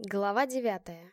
Глава девятая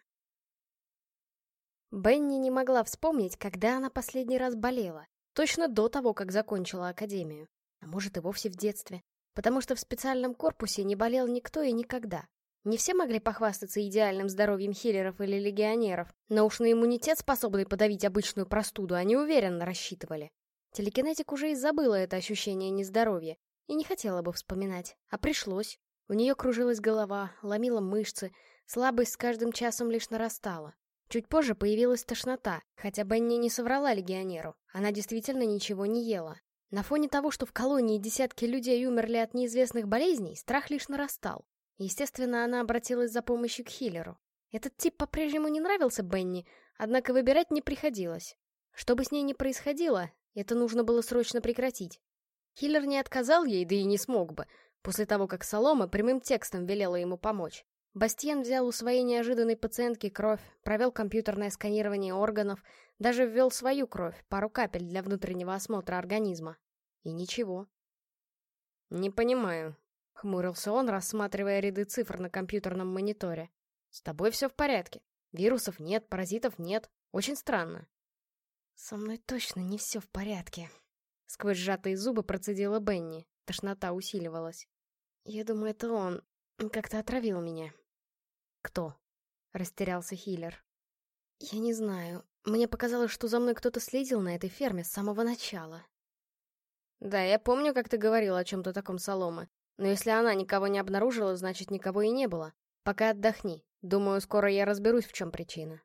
Бенни не могла вспомнить, когда она последний раз болела. Точно до того, как закончила академию. А может и вовсе в детстве. Потому что в специальном корпусе не болел никто и никогда. Не все могли похвастаться идеальным здоровьем хиллеров или легионеров, но уж на иммунитет, способный подавить обычную простуду, они уверенно рассчитывали. Телекинетик уже и забыла это ощущение нездоровья, и не хотела бы вспоминать, а пришлось. У нее кружилась голова, ломила мышцы, Слабость с каждым часом лишь нарастала. Чуть позже появилась тошнота, хотя Бенни не соврала легионеру. Она действительно ничего не ела. На фоне того, что в колонии десятки людей умерли от неизвестных болезней, страх лишь нарастал. Естественно, она обратилась за помощью к хиллеру. Этот тип по-прежнему не нравился Бенни, однако выбирать не приходилось. Что бы с ней ни происходило, это нужно было срочно прекратить. Хиллер не отказал ей, да и не смог бы, после того, как Солома прямым текстом велела ему помочь. Бастиен взял у своей неожиданной пациентки кровь, провел компьютерное сканирование органов, даже ввел свою кровь, пару капель для внутреннего осмотра организма. И ничего. «Не понимаю», — хмурился он, рассматривая ряды цифр на компьютерном мониторе. «С тобой все в порядке. Вирусов нет, паразитов нет. Очень странно». «Со мной точно не все в порядке», — сквозь сжатые зубы процедила Бенни. Тошнота усиливалась. «Я думаю, это он как-то отравил меня». «Кто?» — растерялся Хиллер. «Я не знаю. Мне показалось, что за мной кто-то следил на этой ферме с самого начала». «Да, я помню, как ты говорил о чем-то таком Соломы. Но если она никого не обнаружила, значит, никого и не было. Пока отдохни. Думаю, скоро я разберусь, в чем причина».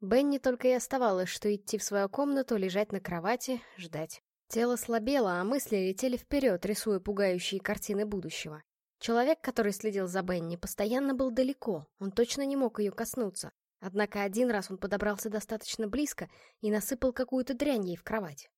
Бенни только и оставалось, что идти в свою комнату, лежать на кровати, ждать. Тело слабело, а мысли летели вперед, рисуя пугающие картины будущего. Человек, который следил за Бенни, постоянно был далеко, он точно не мог ее коснуться. Однако один раз он подобрался достаточно близко и насыпал какую-то дрянь ей в кровать.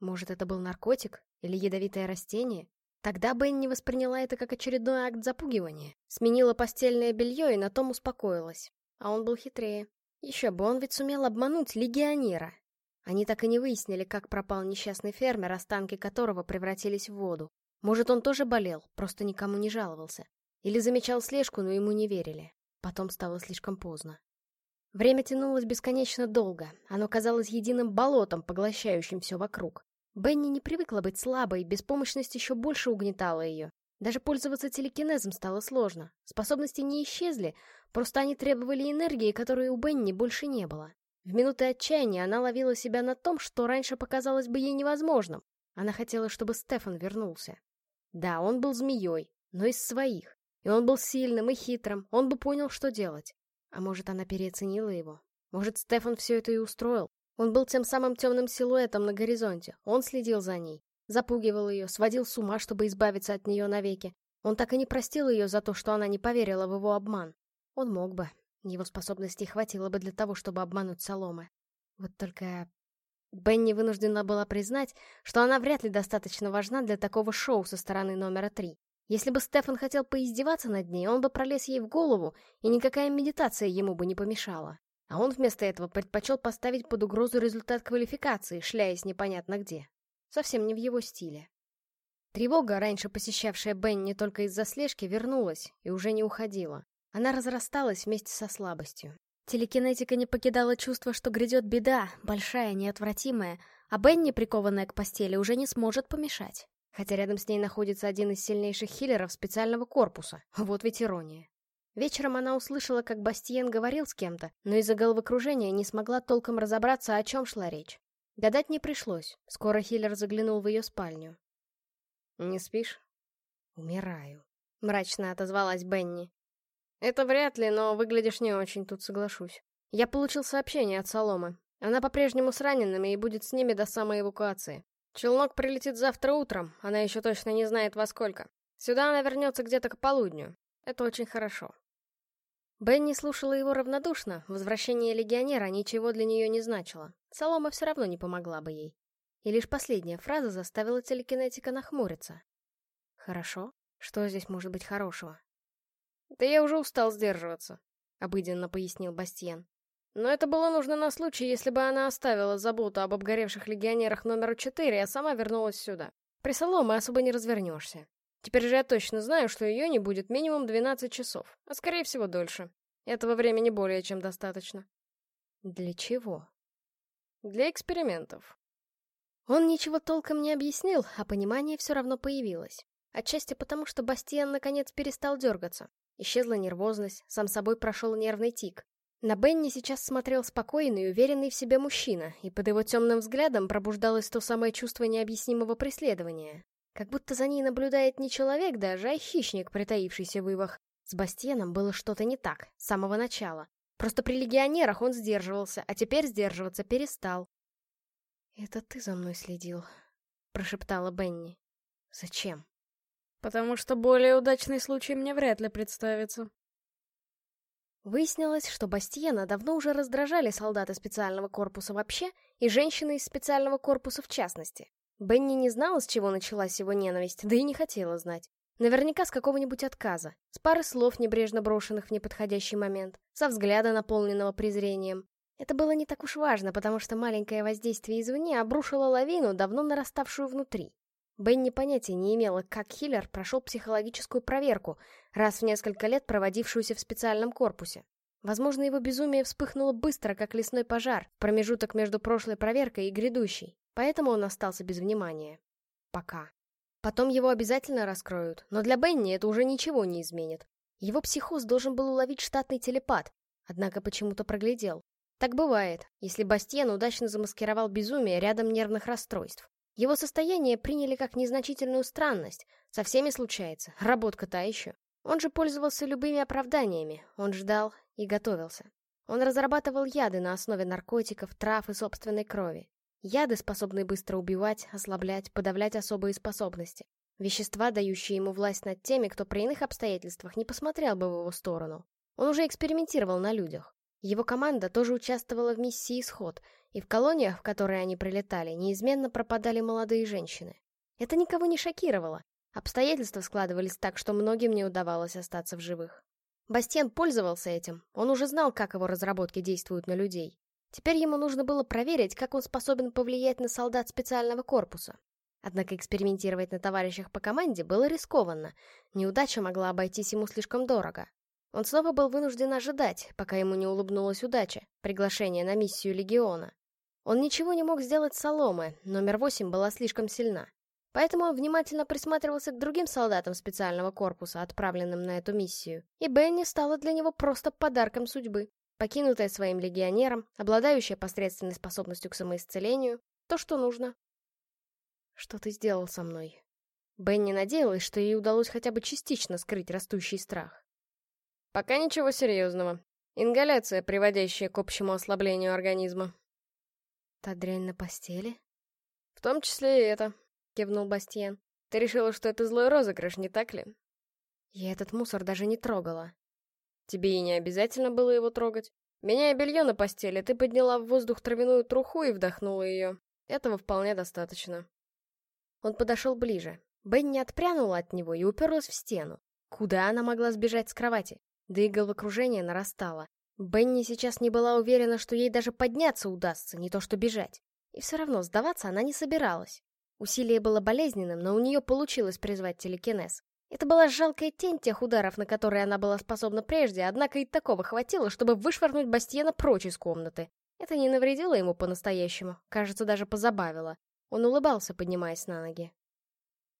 Может, это был наркотик или ядовитое растение? Тогда Бенни восприняла это как очередной акт запугивания, сменила постельное белье и на том успокоилась. А он был хитрее. Еще бы, он ведь сумел обмануть легионера. Они так и не выяснили, как пропал несчастный фермер, останки которого превратились в воду. Может, он тоже болел, просто никому не жаловался. Или замечал слежку, но ему не верили. Потом стало слишком поздно. Время тянулось бесконечно долго. Оно казалось единым болотом, поглощающим все вокруг. Бенни не привыкла быть слабой, беспомощность еще больше угнетала ее. Даже пользоваться телекинезом стало сложно. Способности не исчезли, просто они требовали энергии, которой у Бенни больше не было. В минуты отчаяния она ловила себя на том, что раньше показалось бы ей невозможным. Она хотела, чтобы Стефан вернулся. Да, он был змеей, но из своих. И он был сильным и хитрым, он бы понял, что делать. А может, она переоценила его? Может, Стефан все это и устроил? Он был тем самым темным силуэтом на горизонте. Он следил за ней, запугивал ее, сводил с ума, чтобы избавиться от нее навеки. Он так и не простил ее за то, что она не поверила в его обман. Он мог бы. Его способностей хватило бы для того, чтобы обмануть Соломы. Вот только Бенни вынуждена была признать, что она вряд ли достаточно важна для такого шоу со стороны номера три. Если бы Стефан хотел поиздеваться над ней, он бы пролез ей в голову, и никакая медитация ему бы не помешала. А он вместо этого предпочел поставить под угрозу результат квалификации, шляясь непонятно где. Совсем не в его стиле. Тревога, раньше посещавшая Бенни только из-за слежки, вернулась и уже не уходила. Она разрасталась вместе со слабостью. Телекинетика не покидала чувство, что грядет беда, большая, неотвратимая, а Бенни, прикованная к постели, уже не сможет помешать. Хотя рядом с ней находится один из сильнейших хиллеров специального корпуса. Вот ведь ирония. Вечером она услышала, как Бастиен говорил с кем-то, но из-за головокружения не смогла толком разобраться, о чем шла речь. Гадать не пришлось. Скоро Хиллер заглянул в ее спальню. «Не спишь?» «Умираю», — мрачно отозвалась Бенни. Это вряд ли, но выглядишь не очень, тут соглашусь. Я получил сообщение от Соломы. Она по-прежнему с ранеными и будет с ними до самой эвакуации. Челнок прилетит завтра утром, она еще точно не знает во сколько. Сюда она вернется где-то к полудню. Это очень хорошо. Бенни слушала его равнодушно, возвращение легионера ничего для нее не значило. Солома все равно не помогла бы ей. И лишь последняя фраза заставила телекинетика нахмуриться. «Хорошо? Что здесь может быть хорошего?» «Да я уже устал сдерживаться», — обыденно пояснил Бастиен. «Но это было нужно на случай, если бы она оставила заботу об обгоревших легионерах номер четыре, а сама вернулась сюда. При Соломе особо не развернешься. Теперь же я точно знаю, что ее не будет минимум 12 часов, а скорее всего дольше. Этого времени более чем достаточно. Для чего? Для экспериментов. Он ничего толком не объяснил, а понимание все равно появилось. Отчасти потому, что Бастиан наконец перестал дергаться. Исчезла нервозность, сам собой прошел нервный тик. На Бенни сейчас смотрел спокойный и уверенный в себе мужчина, и под его темным взглядом пробуждалось то самое чувство необъяснимого преследования. Как будто за ней наблюдает не человек даже, а хищник, притаившийся в ивах. С Бастианом было что-то не так, с самого начала. Просто при легионерах он сдерживался, а теперь сдерживаться перестал. «Это ты за мной следил», — прошептала Бенни. «Зачем?» «Потому что более удачный случай мне вряд ли представится», Выяснилось, что Бастиена давно уже раздражали солдаты специального корпуса вообще и женщины из специального корпуса в частности. Бенни не знала, с чего началась его ненависть, да и не хотела знать. Наверняка с какого-нибудь отказа, с пары слов, небрежно брошенных в неподходящий момент, со взгляда, наполненного презрением. Это было не так уж важно, потому что маленькое воздействие извне обрушило лавину, давно нараставшую внутри. Бенни понятия не имела, как Хиллер прошел психологическую проверку, раз в несколько лет проводившуюся в специальном корпусе. Возможно, его безумие вспыхнуло быстро, как лесной пожар, промежуток между прошлой проверкой и грядущей, поэтому он остался без внимания. Пока. Потом его обязательно раскроют, но для Бенни это уже ничего не изменит. Его психоз должен был уловить штатный телепат, однако почему-то проглядел. Так бывает, если Бастиен удачно замаскировал безумие рядом нервных расстройств. Его состояние приняли как незначительную странность. Со всеми случается, работка та еще. Он же пользовался любыми оправданиями, он ждал и готовился. Он разрабатывал яды на основе наркотиков, трав и собственной крови. Яды, способные быстро убивать, ослаблять, подавлять особые способности. Вещества, дающие ему власть над теми, кто при иных обстоятельствах не посмотрел бы в его сторону. Он уже экспериментировал на людях. Его команда тоже участвовала в миссии «Исход», и в колониях, в которые они прилетали, неизменно пропадали молодые женщины. Это никого не шокировало. Обстоятельства складывались так, что многим не удавалось остаться в живых. Бастиен пользовался этим, он уже знал, как его разработки действуют на людей. Теперь ему нужно было проверить, как он способен повлиять на солдат специального корпуса. Однако экспериментировать на товарищах по команде было рискованно, неудача могла обойтись ему слишком дорого. Он снова был вынужден ожидать, пока ему не улыбнулась удача, приглашение на миссию Легиона. Он ничего не мог сделать Соломы, номер восемь была слишком сильна. Поэтому он внимательно присматривался к другим солдатам специального корпуса, отправленным на эту миссию. И Бенни стала для него просто подарком судьбы. Покинутая своим легионером, обладающая посредственной способностью к самоисцелению, то, что нужно. Что ты сделал со мной? Бенни надеялась, что ей удалось хотя бы частично скрыть растущий страх. Пока ничего серьезного. Ингаляция, приводящая к общему ослаблению организма. «Та дрянь на постели?» «В том числе и это», — кивнул Бастиен. «Ты решила, что это злой розыгрыш, не так ли?» «Я этот мусор даже не трогала». «Тебе и не обязательно было его трогать. Меняя белье на постели, ты подняла в воздух травяную труху и вдохнула ее. Этого вполне достаточно». Он подошел ближе. Бенни отпрянула от него и уперлась в стену. Куда она могла сбежать с кровати? Да и головокружение нарастало. Бенни сейчас не была уверена, что ей даже подняться удастся, не то что бежать. И все равно сдаваться она не собиралась. Усилие было болезненным, но у нее получилось призвать телекинез. Это была жалкая тень тех ударов, на которые она была способна прежде, однако и такого хватило, чтобы вышвырнуть Бастиена прочь из комнаты. Это не навредило ему по-настоящему, кажется, даже позабавило. Он улыбался, поднимаясь на ноги.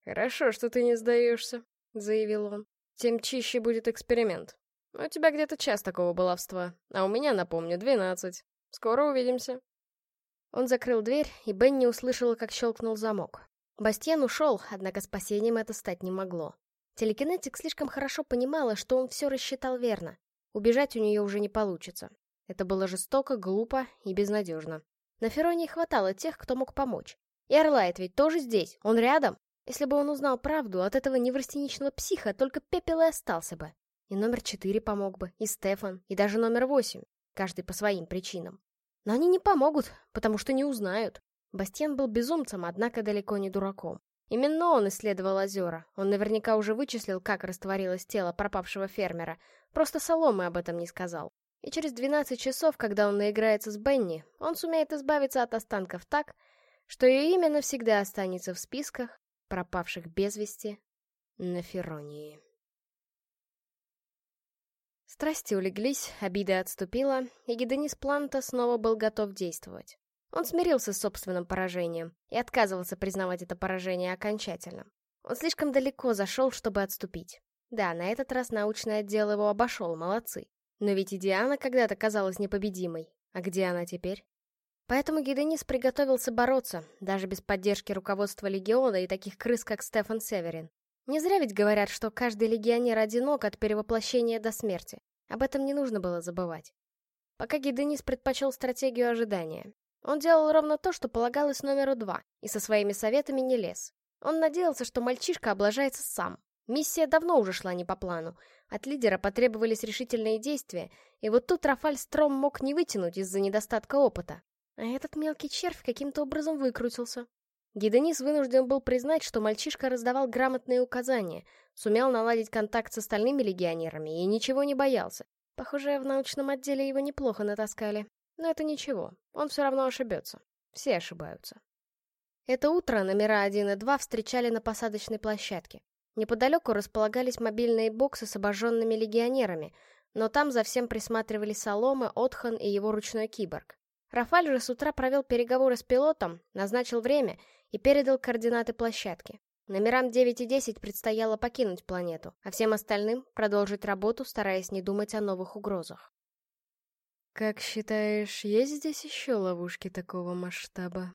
«Хорошо, что ты не сдаешься», — заявил он. «Тем чище будет эксперимент. У тебя где-то час такого баловства, а у меня, напомню, двенадцать. Скоро увидимся». Он закрыл дверь, и Бенни услышала, как щелкнул замок. Бастиен ушел, однако спасением это стать не могло. Телекинетик слишком хорошо понимала, что он все рассчитал верно. Убежать у нее уже не получится. Это было жестоко, глупо и безнадежно. На Фероне хватало тех, кто мог помочь. И Орлайт ведь тоже здесь, он рядом. Если бы он узнал правду, от этого неврастеничного психа только пепел и остался бы. И номер четыре помог бы, и Стефан, и даже номер восемь, каждый по своим причинам. Но они не помогут, потому что не узнают. Бастиан был безумцем, однако далеко не дураком. Именно он исследовал озера. Он наверняка уже вычислил, как растворилось тело пропавшего фермера. Просто Соломы об этом не сказал. И через 12 часов, когда он наиграется с Бенни, он сумеет избавиться от останков так, что ее имя навсегда останется в списках пропавших без вести на Феронии. Страсти улеглись, обида отступила, и Геденис Планта снова был готов действовать. Он смирился с собственным поражением и отказывался признавать это поражение окончательно. Он слишком далеко зашел, чтобы отступить. Да, на этот раз научный отдел его обошел, молодцы. Но ведь и Диана когда-то казалась непобедимой. А где она теперь? Поэтому Геденис приготовился бороться, даже без поддержки руководства Легиона и таких крыс, как Стефан Северин. Не зря ведь говорят, что каждый легионер одинок от перевоплощения до смерти. Об этом не нужно было забывать. Пока Гиденис предпочел стратегию ожидания. Он делал ровно то, что полагалось номеру два, и со своими советами не лез. Он надеялся, что мальчишка облажается сам. Миссия давно уже шла не по плану. От лидера потребовались решительные действия, и вот тут Рафаль Стром мог не вытянуть из-за недостатка опыта. А этот мелкий червь каким-то образом выкрутился. Гиденис вынужден был признать, что мальчишка раздавал грамотные указания, сумел наладить контакт с остальными легионерами и ничего не боялся. Похоже, в научном отделе его неплохо натаскали. Но это ничего, он все равно ошибется. Все ошибаются. Это утро номера 1 и 2 встречали на посадочной площадке. Неподалеку располагались мобильные боксы с обожженными легионерами, но там за всем присматривали Солома, Отхан и его ручной киборг. Рафаль же с утра провел переговоры с пилотом, назначил время и передал координаты площадки. Номерам 9 и 10 предстояло покинуть планету, а всем остальным продолжить работу, стараясь не думать о новых угрозах. «Как считаешь, есть здесь еще ловушки такого масштаба?»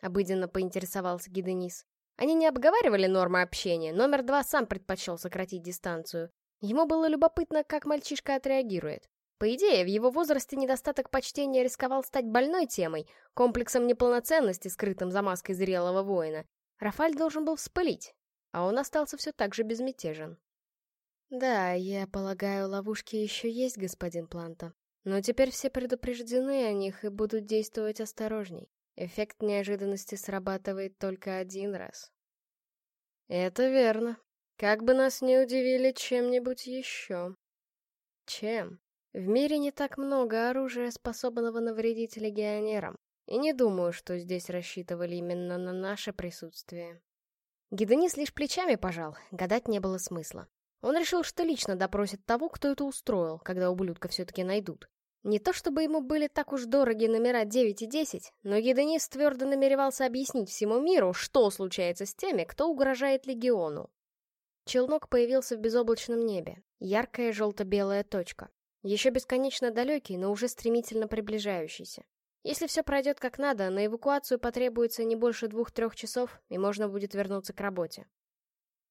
Обыденно поинтересовался Гиденис. Они не обговаривали нормы общения, номер два сам предпочел сократить дистанцию. Ему было любопытно, как мальчишка отреагирует. По идее, в его возрасте недостаток почтения рисковал стать больной темой, комплексом неполноценности, скрытым за маской зрелого воина. Рафаль должен был вспылить, а он остался все так же безмятежен. «Да, я полагаю, ловушки еще есть, господин Планта. Но теперь все предупреждены о них и будут действовать осторожней. Эффект неожиданности срабатывает только один раз». «Это верно. Как бы нас не удивили чем-нибудь еще». «Чем?» В мире не так много оружия, способного навредить легионерам, и не думаю, что здесь рассчитывали именно на наше присутствие. Геденис лишь плечами пожал, гадать не было смысла. Он решил, что лично допросит того, кто это устроил, когда ублюдка все-таки найдут. Не то чтобы ему были так уж дороги номера 9 и 10, но Геденис твердо намеревался объяснить всему миру, что случается с теми, кто угрожает легиону. Челнок появился в безоблачном небе, яркая желто-белая точка. Еще бесконечно далекий, но уже стремительно приближающийся. Если все пройдет как надо, на эвакуацию потребуется не больше двух-трех часов, и можно будет вернуться к работе.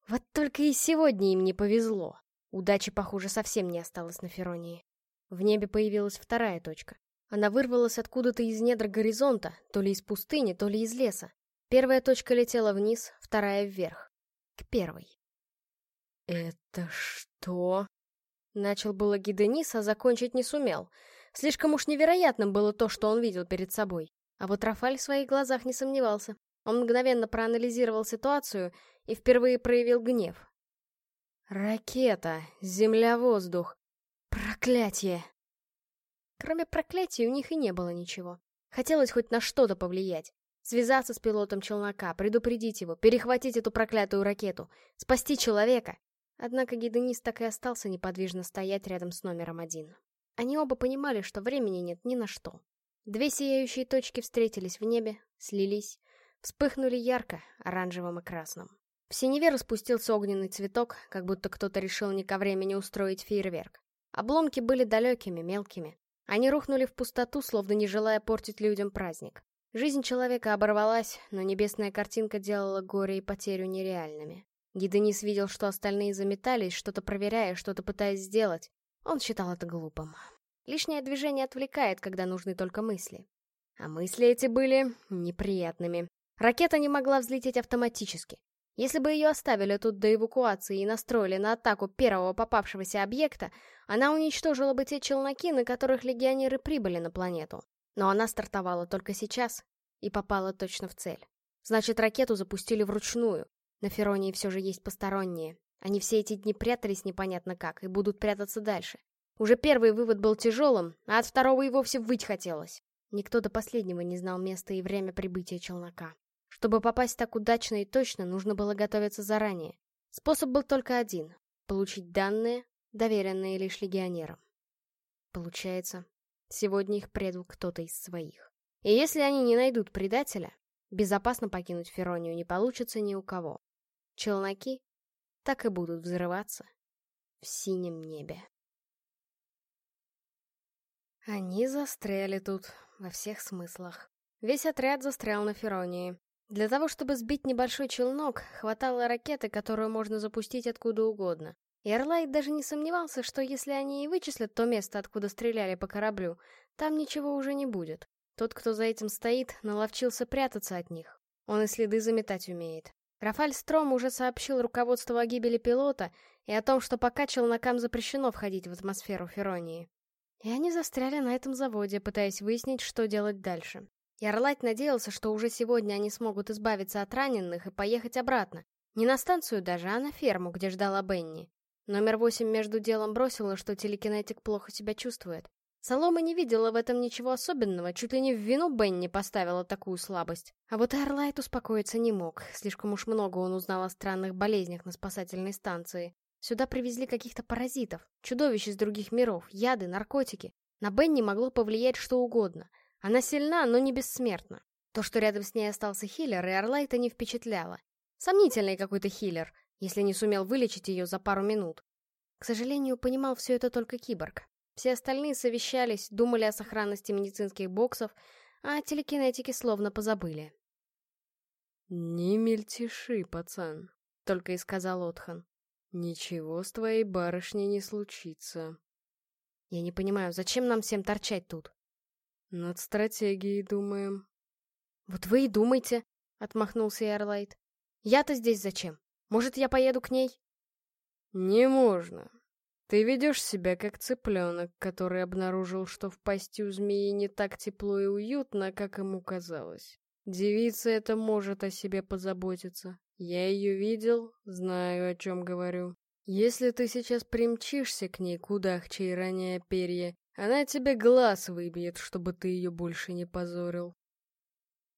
Вот только и сегодня им не повезло. Удачи, похоже, совсем не осталось на Феронии. В небе появилась вторая точка. Она вырвалась откуда-то из недр горизонта, то ли из пустыни, то ли из леса. Первая точка летела вниз, вторая вверх. К первой. «Это что?» Начал было Гиденис, а закончить не сумел. Слишком уж невероятным было то, что он видел перед собой. А вот Рафаль в своих глазах не сомневался. Он мгновенно проанализировал ситуацию и впервые проявил гнев. «Ракета! Земля-воздух! Проклятие!» Кроме проклятия у них и не было ничего. Хотелось хоть на что-то повлиять. Связаться с пилотом челнока, предупредить его, перехватить эту проклятую ракету, спасти человека. Однако гидонист так и остался неподвижно стоять рядом с номером один. Они оба понимали, что времени нет ни на что. Две сияющие точки встретились в небе, слились, вспыхнули ярко, оранжевым и красным. В синеве распустился огненный цветок, как будто кто-то решил не ко времени устроить фейерверк. Обломки были далекими, мелкими. Они рухнули в пустоту, словно не желая портить людям праздник. Жизнь человека оборвалась, но небесная картинка делала горе и потерю нереальными. Гиденис видел, что остальные заметались, что-то проверяя, что-то пытаясь сделать. Он считал это глупым. Лишнее движение отвлекает, когда нужны только мысли. А мысли эти были неприятными. Ракета не могла взлететь автоматически. Если бы ее оставили тут до эвакуации и настроили на атаку первого попавшегося объекта, она уничтожила бы те челноки, на которых легионеры прибыли на планету. Но она стартовала только сейчас и попала точно в цель. Значит, ракету запустили вручную, на Феронии все же есть посторонние. Они все эти дни прятались непонятно как и будут прятаться дальше. Уже первый вывод был тяжелым, а от второго и вовсе выть хотелось. Никто до последнего не знал места и время прибытия челнока. Чтобы попасть так удачно и точно, нужно было готовиться заранее. Способ был только один — получить данные, доверенные лишь легионерам. Получается, сегодня их предал кто-то из своих. И если они не найдут предателя, безопасно покинуть Феронию не получится ни у кого. Челноки так и будут взрываться в синем небе. Они застряли тут, во всех смыслах. Весь отряд застрял на Феронии. Для того, чтобы сбить небольшой челнок, хватало ракеты, которую можно запустить откуда угодно. И Эрлайт даже не сомневался, что если они и вычислят то место, откуда стреляли по кораблю, там ничего уже не будет. Тот, кто за этим стоит, наловчился прятаться от них. Он и следы заметать умеет. Рафаль Стром уже сообщил руководству о гибели пилота и о том, что пока челнокам запрещено входить в атмосферу Феронии. И они застряли на этом заводе, пытаясь выяснить, что делать дальше. Ярлайт надеялся, что уже сегодня они смогут избавиться от раненых и поехать обратно. Не на станцию даже, а на ферму, где ждала Бенни. Номер восемь между делом бросила, что телекинетик плохо себя чувствует. Солома не видела в этом ничего особенного, чуть ли не в вину Бенни поставила такую слабость. А вот Эрлайт успокоиться не мог, слишком уж много он узнал о странных болезнях на спасательной станции. Сюда привезли каких-то паразитов, чудовищ из других миров, яды, наркотики. На Бенни могло повлиять что угодно. Она сильна, но не бессмертна. То, что рядом с ней остался хиллер, и Орлайта не впечатляло. Сомнительный какой-то хиллер, если не сумел вылечить ее за пару минут. К сожалению, понимал все это только киборг. Все остальные совещались, думали о сохранности медицинских боксов, а о телекинетике словно позабыли. «Не мельтеши, пацан», — только и сказал Отхан. «Ничего с твоей барышней не случится». «Я не понимаю, зачем нам всем торчать тут?» «Над стратегией думаем». «Вот вы и думайте», — отмахнулся Эрлайт. «Я-то здесь зачем? Может, я поеду к ней?» «Не можно. Ты ведешь себя как цыпленок, который обнаружил, что в пасти у змеи не так тепло и уютно, как ему казалось. Девица эта может о себе позаботиться. Я ее видел, знаю, о чем говорю. Если ты сейчас примчишься к ней, кудахчей роняя перья, она тебе глаз выбьет, чтобы ты ее больше не позорил.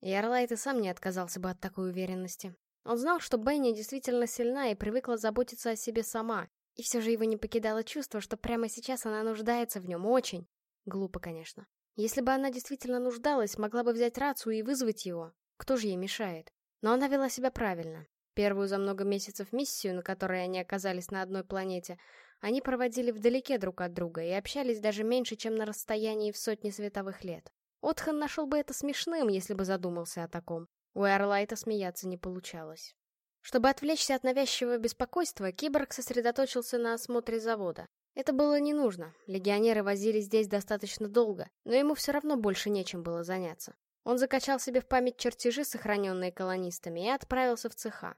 Ярлайт и сам не отказался бы от такой уверенности. Он знал, что Бенни действительно сильна и привыкла заботиться о себе сама, и все же его не покидало чувство, что прямо сейчас она нуждается в нем очень. Глупо, конечно. Если бы она действительно нуждалась, могла бы взять рацию и вызвать его. Кто же ей мешает? Но она вела себя правильно. Первую за много месяцев миссию, на которой они оказались на одной планете, они проводили вдалеке друг от друга и общались даже меньше, чем на расстоянии в сотни световых лет. Отхан нашел бы это смешным, если бы задумался о таком. У Эрлайта смеяться не получалось. Чтобы отвлечься от навязчивого беспокойства, киборг сосредоточился на осмотре завода. Это было не нужно, легионеры возили здесь достаточно долго, но ему все равно больше нечем было заняться. Он закачал себе в память чертежи, сохраненные колонистами, и отправился в цеха.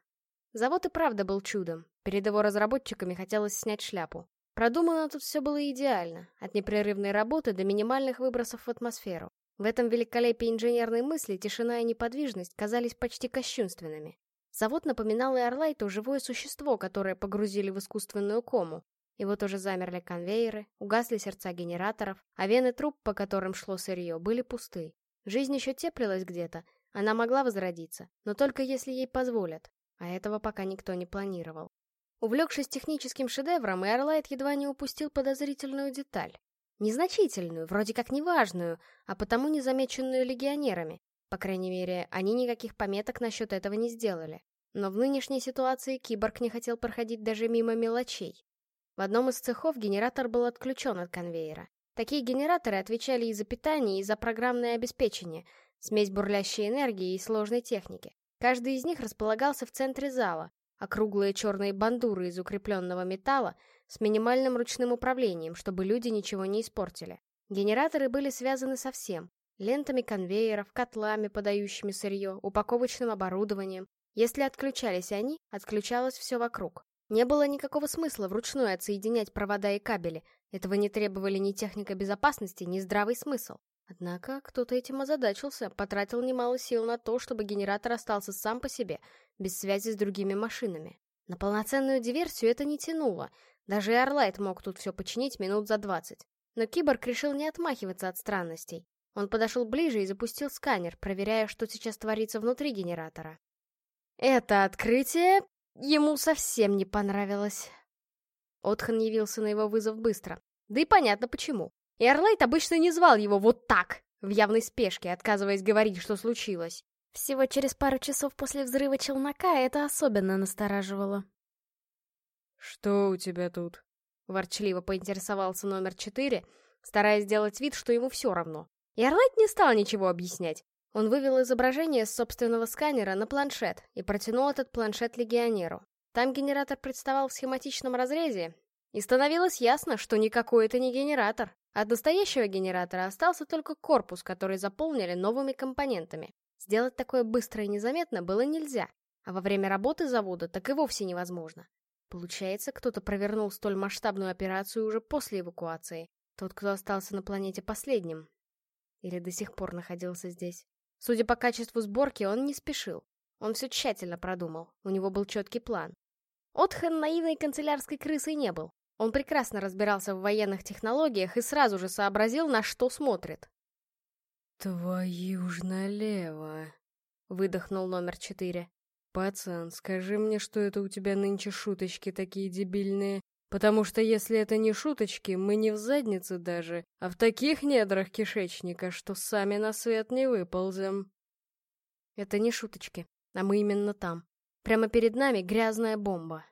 Завод и правда был чудом, перед его разработчиками хотелось снять шляпу. Продумано тут все было идеально, от непрерывной работы до минимальных выбросов в атмосферу. В этом великолепии инженерной мысли тишина и неподвижность казались почти кощунственными. Завод напоминал и Орлайту живое существо, которое погрузили в искусственную кому. И вот уже замерли конвейеры, угасли сердца генераторов, а вены труб, по которым шло сырье, были пусты. Жизнь еще теплилась где-то, она могла возродиться, но только если ей позволят, а этого пока никто не планировал. Увлекшись техническим шедевром, Эрлайт едва не упустил подозрительную деталь. Незначительную, вроде как неважную, а потому незамеченную легионерами. По крайней мере, они никаких пометок насчет этого не сделали. Но в нынешней ситуации киборг не хотел проходить даже мимо мелочей. В одном из цехов генератор был отключен от конвейера. Такие генераторы отвечали и за питание, и за программное обеспечение, смесь бурлящей энергии и сложной техники. Каждый из них располагался в центре зала, округлые черные бандуры из укрепленного металла с минимальным ручным управлением, чтобы люди ничего не испортили. Генераторы были связаны со всем — лентами конвейеров, котлами, подающими сырье, упаковочным оборудованием. Если отключались они, отключалось все вокруг. Не было никакого смысла вручную отсоединять провода и кабели, этого не требовали ни техника безопасности, ни здравый смысл. Однако кто-то этим озадачился, потратил немало сил на то, чтобы генератор остался сам по себе, без связи с другими машинами. На полноценную диверсию это не тянуло, даже и Орлайт мог тут все починить минут за двадцать. Но киборг решил не отмахиваться от странностей. Он подошел ближе и запустил сканер, проверяя, что сейчас творится внутри генератора. «Это открытие ему совсем не понравилось. Отхан явился на его вызов быстро. Да и понятно почему. И Орлайт обычно не звал его вот так, в явной спешке, отказываясь говорить, что случилось. Всего через пару часов после взрыва челнока это особенно настораживало. «Что у тебя тут?» — ворчливо поинтересовался номер четыре, стараясь сделать вид, что ему все равно. И Орлайт не стал ничего объяснять. Он вывел изображение с собственного сканера на планшет и протянул этот планшет легионеру. Там генератор представал в схематичном разрезе, и становилось ясно, что никакой это не генератор. От настоящего генератора остался только корпус, который заполнили новыми компонентами. Сделать такое быстро и незаметно было нельзя, а во время работы завода так и вовсе невозможно. Получается, кто-то провернул столь масштабную операцию уже после эвакуации. Тот, кто остался на планете последним. Или до сих пор находился здесь. Судя по качеству сборки, он не спешил. Он все тщательно продумал, у него был четкий план. Отхан наивной канцелярской крысой не был. Он прекрасно разбирался в военных технологиях и сразу же сообразил, на что смотрит. «Твою ж налево!» — выдохнул номер четыре. «Пацан, скажи мне, что это у тебя нынче шуточки такие дебильные, потому что если это не шуточки, мы не в заднице даже, а в таких недрах кишечника, что сами на свет не выползем». «Это не шуточки, а мы именно там. Прямо перед нами грязная бомба.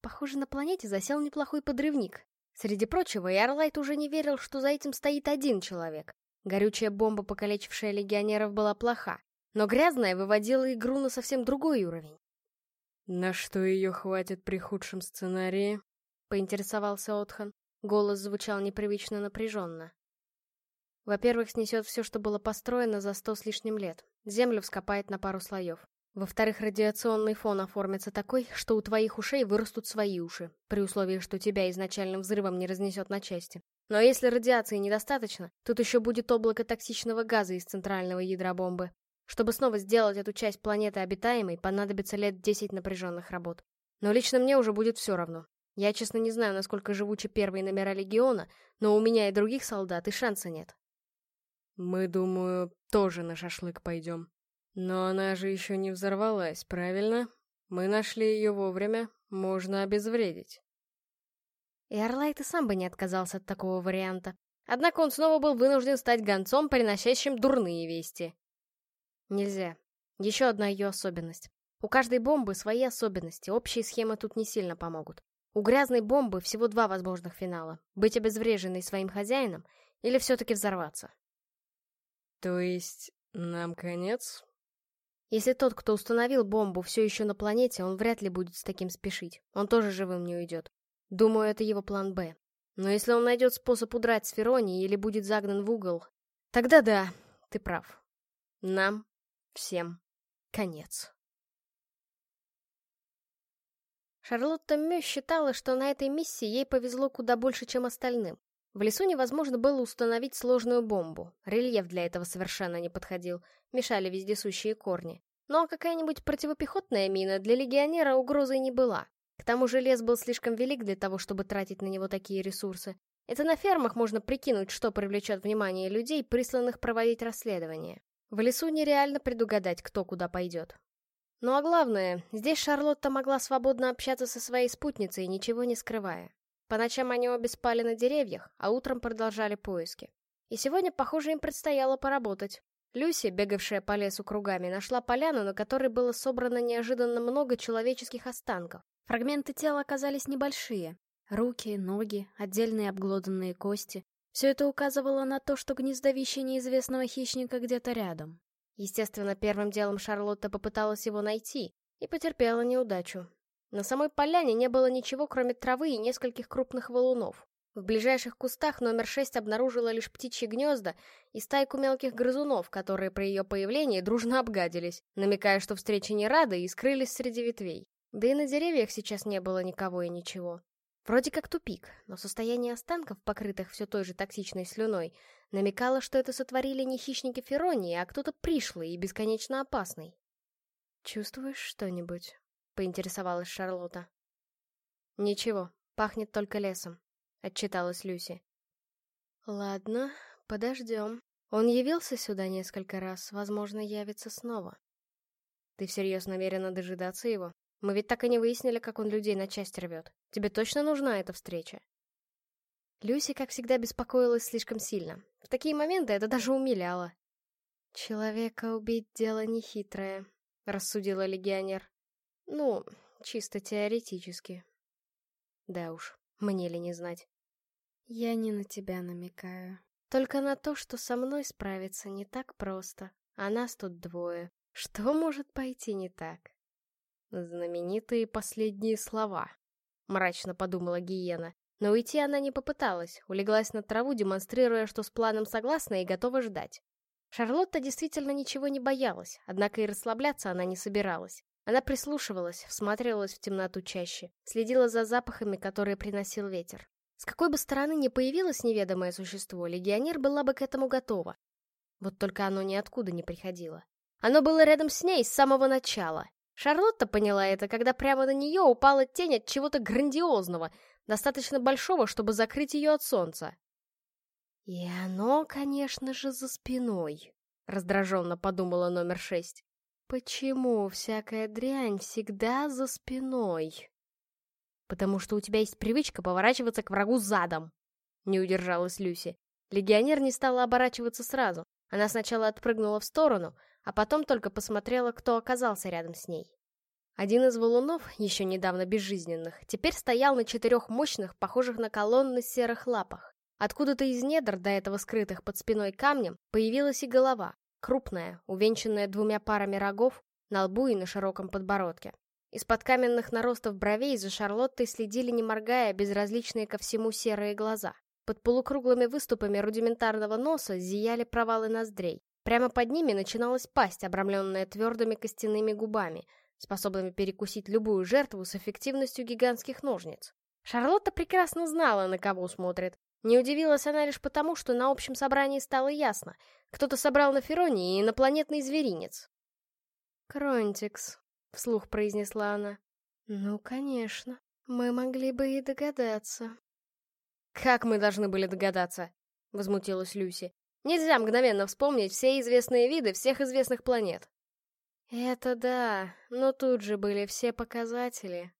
Похоже, на планете засел неплохой подрывник. Среди прочего, и Арлайт уже не верил, что за этим стоит один человек. Горючая бомба, покалечившая легионеров, была плоха, но грязная выводила игру на совсем другой уровень. «На что ее хватит при худшем сценарии?» — поинтересовался Отхан. Голос звучал непривычно напряженно. Во-первых, снесет все, что было построено за сто с лишним лет. Землю вскопает на пару слоев. Во-вторых, радиационный фон оформится такой, что у твоих ушей вырастут свои уши, при условии, что тебя изначальным взрывом не разнесет на части. Но если радиации недостаточно, тут еще будет облако токсичного газа из центрального ядра бомбы. Чтобы снова сделать эту часть планеты обитаемой, понадобится лет 10 напряженных работ. Но лично мне уже будет все равно. Я, честно, не знаю, насколько живучи первые номера Легиона, но у меня и других солдат и шанса нет. Мы, думаю, тоже на шашлык пойдем. Но она же еще не взорвалась, правильно? Мы нашли ее вовремя, можно обезвредить. И Орлайт и сам бы не отказался от такого варианта. Однако он снова был вынужден стать гонцом, приносящим дурные вести. Нельзя. Еще одна ее особенность. У каждой бомбы свои особенности, общие схемы тут не сильно помогут. У грязной бомбы всего два возможных финала. Быть обезвреженной своим хозяином или все-таки взорваться. То есть нам конец? Если тот, кто установил бомбу, все еще на планете, он вряд ли будет с таким спешить. Он тоже живым не уйдет. Думаю, это его план «Б». Но если он найдет способ удрать с Феронии или будет загнан в угол, тогда да, ты прав. Нам всем конец. Шарлотта Мё считала, что на этой миссии ей повезло куда больше, чем остальным. В лесу невозможно было установить сложную бомбу. Рельеф для этого совершенно не подходил. Мешали вездесущие корни. Но какая-нибудь противопехотная мина для легионера угрозой не была. К тому же лес был слишком велик для того, чтобы тратить на него такие ресурсы. Это на фермах можно прикинуть, что привлечет внимание людей, присланных проводить расследование. В лесу нереально предугадать, кто куда пойдет. Ну а главное, здесь Шарлотта могла свободно общаться со своей спутницей, ничего не скрывая. По ночам они обе спали на деревьях, а утром продолжали поиски. И сегодня, похоже, им предстояло поработать. Люси, бегавшая по лесу кругами, нашла поляну, на которой было собрано неожиданно много человеческих останков. Фрагменты тела оказались небольшие. Руки, ноги, отдельные обглоданные кости. Все это указывало на то, что гнездовище неизвестного хищника где-то рядом. Естественно, первым делом Шарлотта попыталась его найти и потерпела неудачу. На самой поляне не было ничего, кроме травы и нескольких крупных валунов. В ближайших кустах номер шесть обнаружила лишь птичьи гнезда и стайку мелких грызунов, которые при ее появлении дружно обгадились, намекая, что встречи не рады и скрылись среди ветвей. Да и на деревьях сейчас не было никого и ничего. Вроде как тупик, но состояние останков, покрытых все той же токсичной слюной, намекало, что это сотворили не хищники Феронии, а кто-то пришлый и бесконечно опасный. «Чувствуешь что-нибудь?» — поинтересовалась Шарлотта. «Ничего, пахнет только лесом», — отчиталась Люси. «Ладно, подождем. Он явился сюда несколько раз, возможно, явится снова». «Ты всерьез намерена дожидаться его?» Мы ведь так и не выяснили, как он людей на части рвет. Тебе точно нужна эта встреча?» Люси, как всегда, беспокоилась слишком сильно. В такие моменты это даже умиляло. «Человека убить — дело нехитрое», — рассудила легионер. «Ну, чисто теоретически». Да уж, мне ли не знать. «Я не на тебя намекаю. Только на то, что со мной справиться не так просто, а нас тут двое. Что может пойти не так?» «Знаменитые последние слова», — мрачно подумала Гиена. Но уйти она не попыталась, улеглась на траву, демонстрируя, что с планом согласна и готова ждать. Шарлотта действительно ничего не боялась, однако и расслабляться она не собиралась. Она прислушивалась, всматривалась в темноту чаще, следила за запахами, которые приносил ветер. С какой бы стороны ни появилось неведомое существо, легионер была бы к этому готова. Вот только оно ниоткуда не приходило. Оно было рядом с ней с самого начала. Шарлотта поняла это, когда прямо на нее упала тень от чего-то грандиозного, достаточно большого, чтобы закрыть ее от солнца. «И оно, конечно же, за спиной», — раздраженно подумала номер шесть. «Почему всякая дрянь всегда за спиной?» «Потому что у тебя есть привычка поворачиваться к врагу задом», — не удержалась Люси. Легионер не стала оборачиваться сразу. Она сначала отпрыгнула в сторону, а потом только посмотрела, кто оказался рядом с ней. Один из валунов, еще недавно безжизненных, теперь стоял на четырех мощных, похожих на колонны серых лапах. Откуда-то из недр, до этого скрытых под спиной камнем, появилась и голова, крупная, увенчанная двумя парами рогов, на лбу и на широком подбородке. Из-под каменных наростов бровей за Шарлоттой следили, не моргая, безразличные ко всему серые глаза. Под полукруглыми выступами рудиментарного носа зияли провалы ноздрей. Прямо под ними начиналась пасть, обрамленная твердыми костяными губами — способными перекусить любую жертву с эффективностью гигантских ножниц. Шарлотта прекрасно знала, на кого смотрит. Не удивилась она лишь потому, что на общем собрании стало ясно. Кто-то собрал на Феронии инопланетный зверинец. «Кронтикс», — вслух произнесла она. «Ну, конечно. Мы могли бы и догадаться». «Как мы должны были догадаться?» — возмутилась Люси. «Нельзя мгновенно вспомнить все известные виды всех известных планет». Это да, но тут же были все показатели.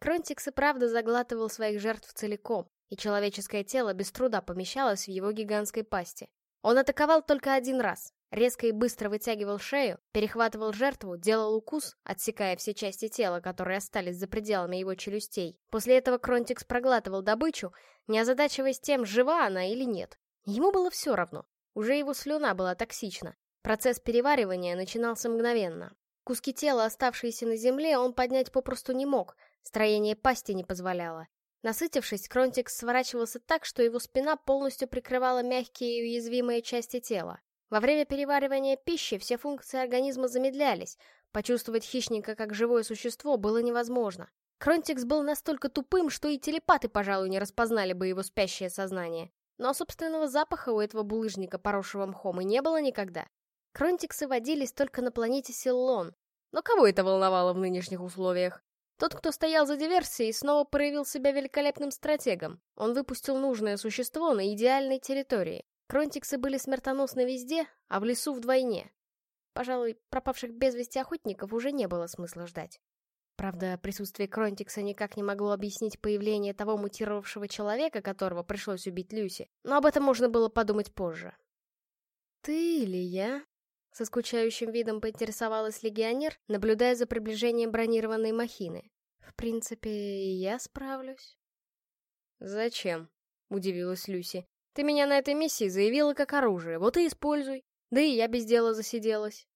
Кронтикс и правда заглатывал своих жертв целиком, и человеческое тело без труда помещалось в его гигантской пасти. Он атаковал только один раз, резко и быстро вытягивал шею, перехватывал жертву, делал укус, отсекая все части тела, которые остались за пределами его челюстей. После этого Кронтикс проглатывал добычу, не озадачиваясь тем, жива она или нет. Ему было все равно. Уже его слюна была токсична, Процесс переваривания начинался мгновенно. Куски тела, оставшиеся на земле, он поднять попросту не мог, строение пасти не позволяло. Насытившись, Кронтикс сворачивался так, что его спина полностью прикрывала мягкие и уязвимые части тела. Во время переваривания пищи все функции организма замедлялись, почувствовать хищника как живое существо было невозможно. Кронтикс был настолько тупым, что и телепаты, пожалуй, не распознали бы его спящее сознание. Но собственного запаха у этого булыжника, поросшего мхом, и не было никогда. Кронтиксы водились только на планете Силлон. Но кого это волновало в нынешних условиях? Тот, кто стоял за диверсией, снова проявил себя великолепным стратегом. Он выпустил нужное существо на идеальной территории. Кронтиксы были смертоносны везде, а в лесу вдвойне. Пожалуй, пропавших без вести охотников уже не было смысла ждать. Правда, присутствие Кронтикса никак не могло объяснить появление того мутировавшего человека, которого пришлось убить Люси, но об этом можно было подумать позже. «Ты или я?» Со скучающим видом поинтересовалась легионер, наблюдая за приближением бронированной махины. «В принципе, я справлюсь». «Зачем?» — удивилась Люси. «Ты меня на этой миссии заявила как оружие, вот и используй. Да и я без дела засиделась».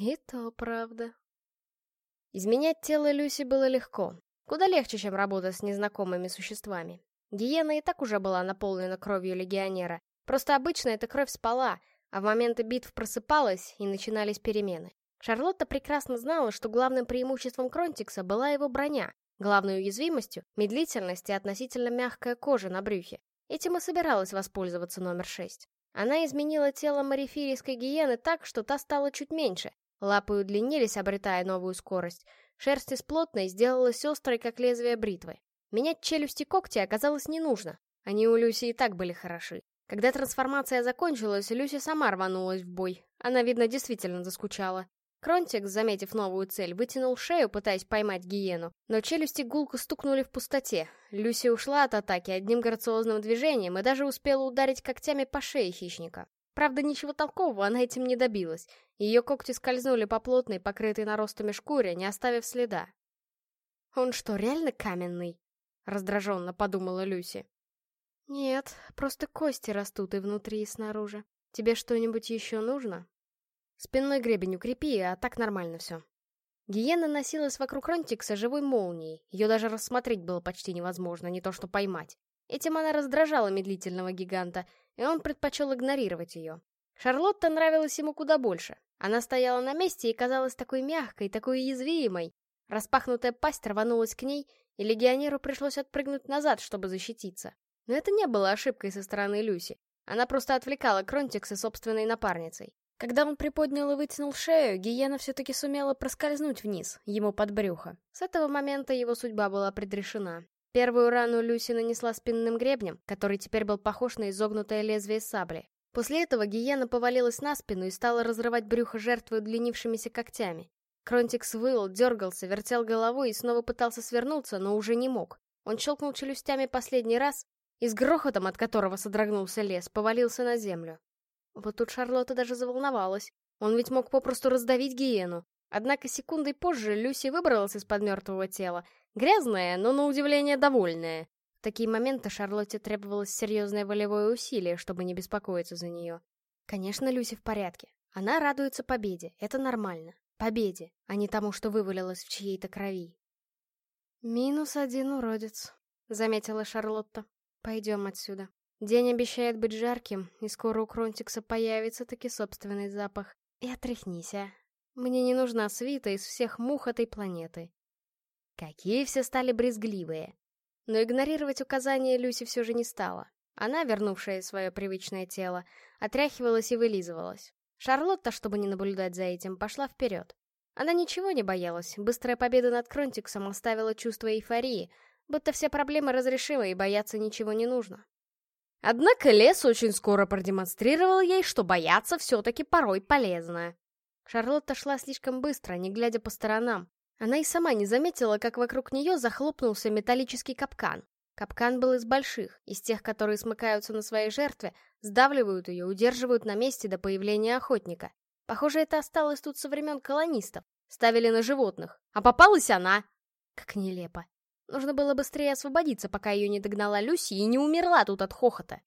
«И то правда». Изменять тело Люси было легко. Куда легче, чем работать с незнакомыми существами. Гиена и так уже была наполнена кровью легионера. Просто обычно эта кровь спала, а в моменты битв просыпалась, и начинались перемены. Шарлотта прекрасно знала, что главным преимуществом Кронтикса была его броня, главной уязвимостью — медлительность и относительно мягкая кожа на брюхе. Этим и собиралась воспользоваться номер шесть. Она изменила тело марифирийской гиены так, что та стала чуть меньше. Лапы удлинились, обретая новую скорость. Шерсть из плотной сделалась острой, как лезвие бритвы. Менять челюсти когти оказалось не нужно. Они у Люси и так были хороши. Когда трансформация закончилась, Люси сама рванулась в бой. Она, видно, действительно заскучала. Кронтик, заметив новую цель, вытянул шею, пытаясь поймать гиену, но челюсти гулко стукнули в пустоте. Люси ушла от атаки одним грациозным движением и даже успела ударить когтями по шее хищника. Правда, ничего толкового она этим не добилась. Ее когти скользнули по плотной, покрытой наростами шкуре, не оставив следа. «Он что, реально каменный?» — раздраженно подумала Люси. «Нет, просто кости растут и внутри, и снаружи. Тебе что-нибудь еще нужно?» Спинной гребень укрепи, а так нормально все. Гиена носилась вокруг Ронтикса живой молнией, ее даже рассмотреть было почти невозможно, не то что поймать. Этим она раздражала медлительного гиганта, и он предпочел игнорировать ее. Шарлотта нравилась ему куда больше. Она стояла на месте и казалась такой мягкой, такой уязвимой. Распахнутая пасть рванулась к ней, и легионеру пришлось отпрыгнуть назад, чтобы защититься. Но это не было ошибкой со стороны Люси. Она просто отвлекала Кронтикса собственной напарницей. Когда он приподнял и вытянул шею, гиена все-таки сумела проскользнуть вниз, ему под брюхо. С этого момента его судьба была предрешена. Первую рану Люси нанесла спинным гребнем, который теперь был похож на изогнутое лезвие сабли. После этого гиена повалилась на спину и стала разрывать брюхо жертвы удлинившимися когтями. Кронтикс выл, дергался, вертел головой и снова пытался свернуться, но уже не мог. Он щелкнул челюстями последний раз и с грохотом, от которого содрогнулся лес, повалился на землю. Вот тут Шарлотта даже заволновалась. Он ведь мог попросту раздавить гиену. Однако секундой позже Люси выбралась из-под мертвого тела. Грязная, но на удивление довольная. В такие моменты Шарлотте требовалось серьезное волевое усилие, чтобы не беспокоиться за нее. Конечно, Люси в порядке. Она радуется победе, это нормально. Победе, а не тому, что вывалилось в чьей-то крови. «Минус один уродец», — заметила Шарлотта. «Пойдем отсюда». День обещает быть жарким, и скоро у Кронтикса появится таки собственный запах. И отряхнись, а. Мне не нужна свита из всех мух этой планеты. Какие все стали брезгливые. Но игнорировать указания Люси все же не стала. Она, вернувшая свое привычное тело, отряхивалась и вылизывалась. Шарлотта, чтобы не наблюдать за этим, пошла вперед. Она ничего не боялась, быстрая победа над Кронтиксом оставила чувство эйфории, будто все проблемы разрешимы и бояться ничего не нужно. Однако лес очень скоро продемонстрировал ей, что бояться все-таки порой полезно. Шарлотта шла слишком быстро, не глядя по сторонам. Она и сама не заметила, как вокруг нее захлопнулся металлический капкан. Капкан был из больших, из тех, которые смыкаются на своей жертве, сдавливают ее, удерживают на месте до появления охотника. Похоже, это осталось тут со времен колонистов. Ставили на животных. А попалась она. Как нелепо. Нужно было быстрее освободиться, пока ее не догнала Люси и не умерла тут от хохота.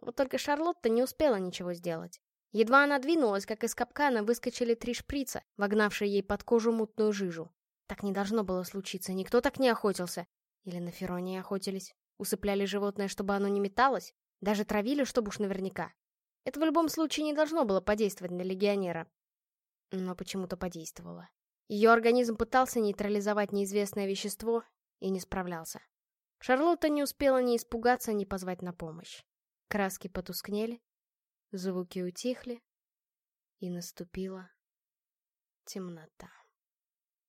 Вот только Шарлотта не успела ничего сделать. Едва она двинулась, как из капкана выскочили три шприца, вогнавшие ей под кожу мутную жижу. Так не должно было случиться, никто так не охотился. Или на Фероне охотились. Усыпляли животное, чтобы оно не металось. Даже травили, чтобы уж наверняка. Это в любом случае не должно было подействовать на легионера. Но почему-то подействовало. Ее организм пытался нейтрализовать неизвестное вещество, и не справлялся. Шарлотта не успела ни испугаться, ни позвать на помощь. Краски потускнели, звуки утихли, и наступила темнота.